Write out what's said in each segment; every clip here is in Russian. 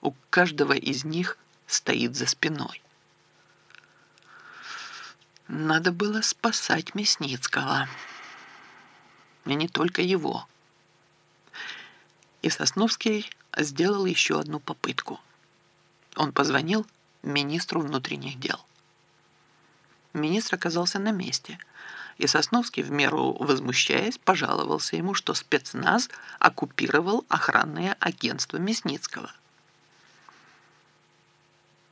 у каждого из них стоит за спиной. Надо было спасать Мясницкого. И не только его. И Сосновский сделал еще одну попытку. Он позвонил министру внутренних дел. Министр оказался на месте, и Сосновский, в меру возмущаясь, пожаловался ему, что спецназ оккупировал охранное агентство Мясницкого.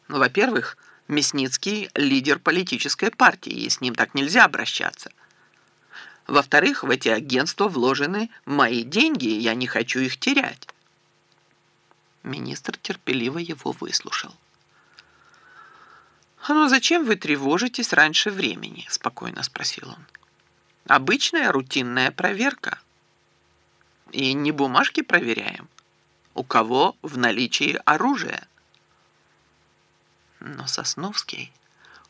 Ну, во-первых, Мясницкий – лидер политической партии, и с ним так нельзя обращаться. Во-вторых, в эти агентства вложены мои деньги, и я не хочу их терять. Министр терпеливо его выслушал. «Ну зачем вы тревожитесь раньше времени?» – спокойно спросил он. «Обычная рутинная проверка. И не бумажки проверяем. У кого в наличии оружие?» Но Сосновский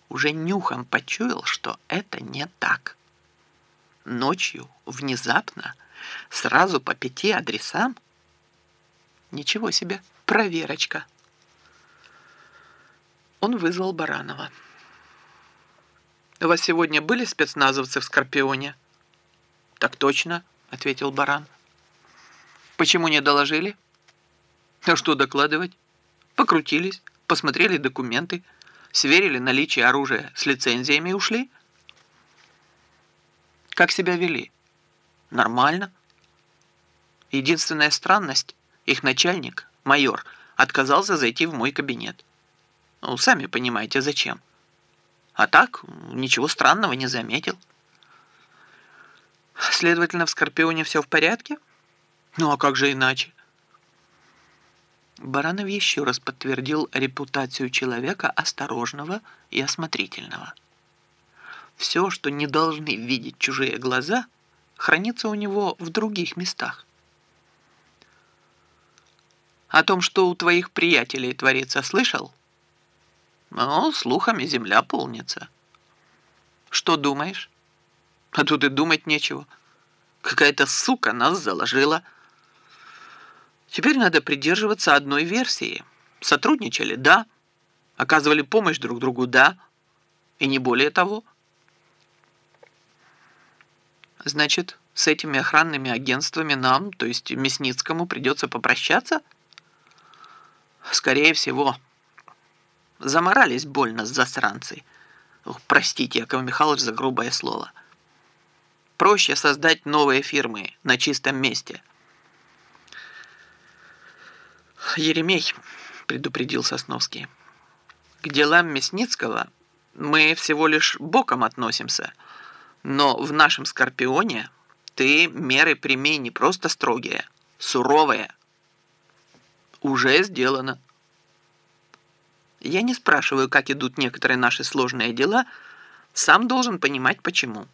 уже нюхом почуял, что это не так. Ночью, внезапно, сразу по пяти адресам? Ничего себе, проверочка. Он вызвал Баранова. «У вас сегодня были спецназовцы в Скорпионе?» «Так точно», — ответил Баран. «Почему не доложили?» «А что докладывать?» «Покрутились» посмотрели документы, сверили наличие оружия с лицензиями и ушли. Как себя вели? Нормально. Единственная странность, их начальник, майор, отказался зайти в мой кабинет. Ну, сами понимаете, зачем. А так, ничего странного не заметил. Следовательно, в Скорпионе все в порядке? Ну, а как же иначе? Баранов еще раз подтвердил репутацию человека осторожного и осмотрительного. Все, что не должны видеть чужие глаза, хранится у него в других местах. О том, что у твоих приятелей творится, слышал? Ну, слухами земля полнится. Что думаешь? А тут и думать нечего. Какая-то сука нас заложила – Теперь надо придерживаться одной версии. Сотрудничали – да. Оказывали помощь друг другу – да. И не более того. Значит, с этими охранными агентствами нам, то есть Мясницкому, придется попрощаться? Скорее всего. Заморались больно с засранцей. Ох, простите, Яков Михайлович, за грубое слово. Проще создать новые фирмы на чистом месте – Еремей, предупредил Сосновский, к делам Мясницкого мы всего лишь боком относимся, но в нашем Скорпионе ты меры прими не просто строгие, суровые. Уже сделано. Я не спрашиваю, как идут некоторые наши сложные дела, сам должен понимать, почему.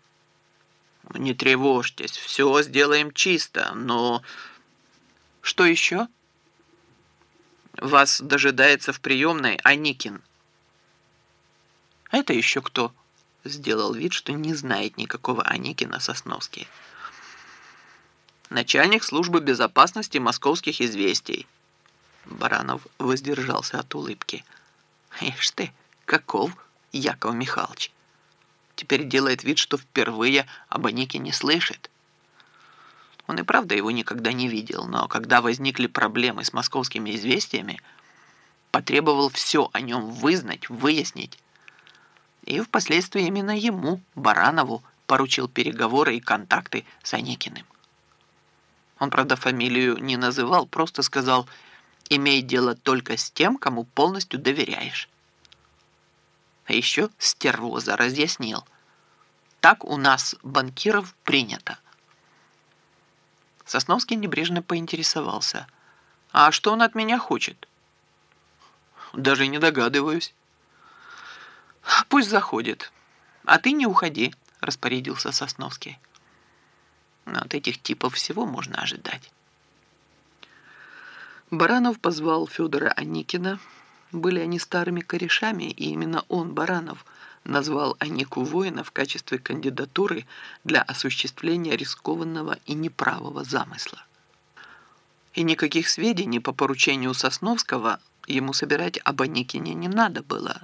Не тревожьтесь, все сделаем чисто, но... Что еще? Вас дожидается в приемной Аникин. Это еще кто? Сделал вид, что не знает никакого Аникина Сосновский. Начальник службы безопасности московских известий. Баранов воздержался от улыбки. Ишь ты, каков Яков Михайлович. Теперь делает вид, что впервые об Аникине слышит. Он и правда его никогда не видел, но когда возникли проблемы с московскими известиями, потребовал все о нем вызнать, выяснить. И впоследствии именно ему, Баранову, поручил переговоры и контакты с Аникиным. Он, правда, фамилию не называл, просто сказал «имей дело только с тем, кому полностью доверяешь». А еще стервоза разъяснил. Так у нас, банкиров, принято. Сосновский небрежно поинтересовался. «А что он от меня хочет?» «Даже не догадываюсь». «Пусть заходит. А ты не уходи», — распорядился Сосновский. От этих типов всего можно ожидать. Баранов позвал Федора Аникина. Были они старыми корешами, и именно он, Баранов, назвал Анику Воина в качестве кандидатуры для осуществления рискованного и неправого замысла. И никаких сведений по поручению Сосновского Ему собирать об Аникине не надо было.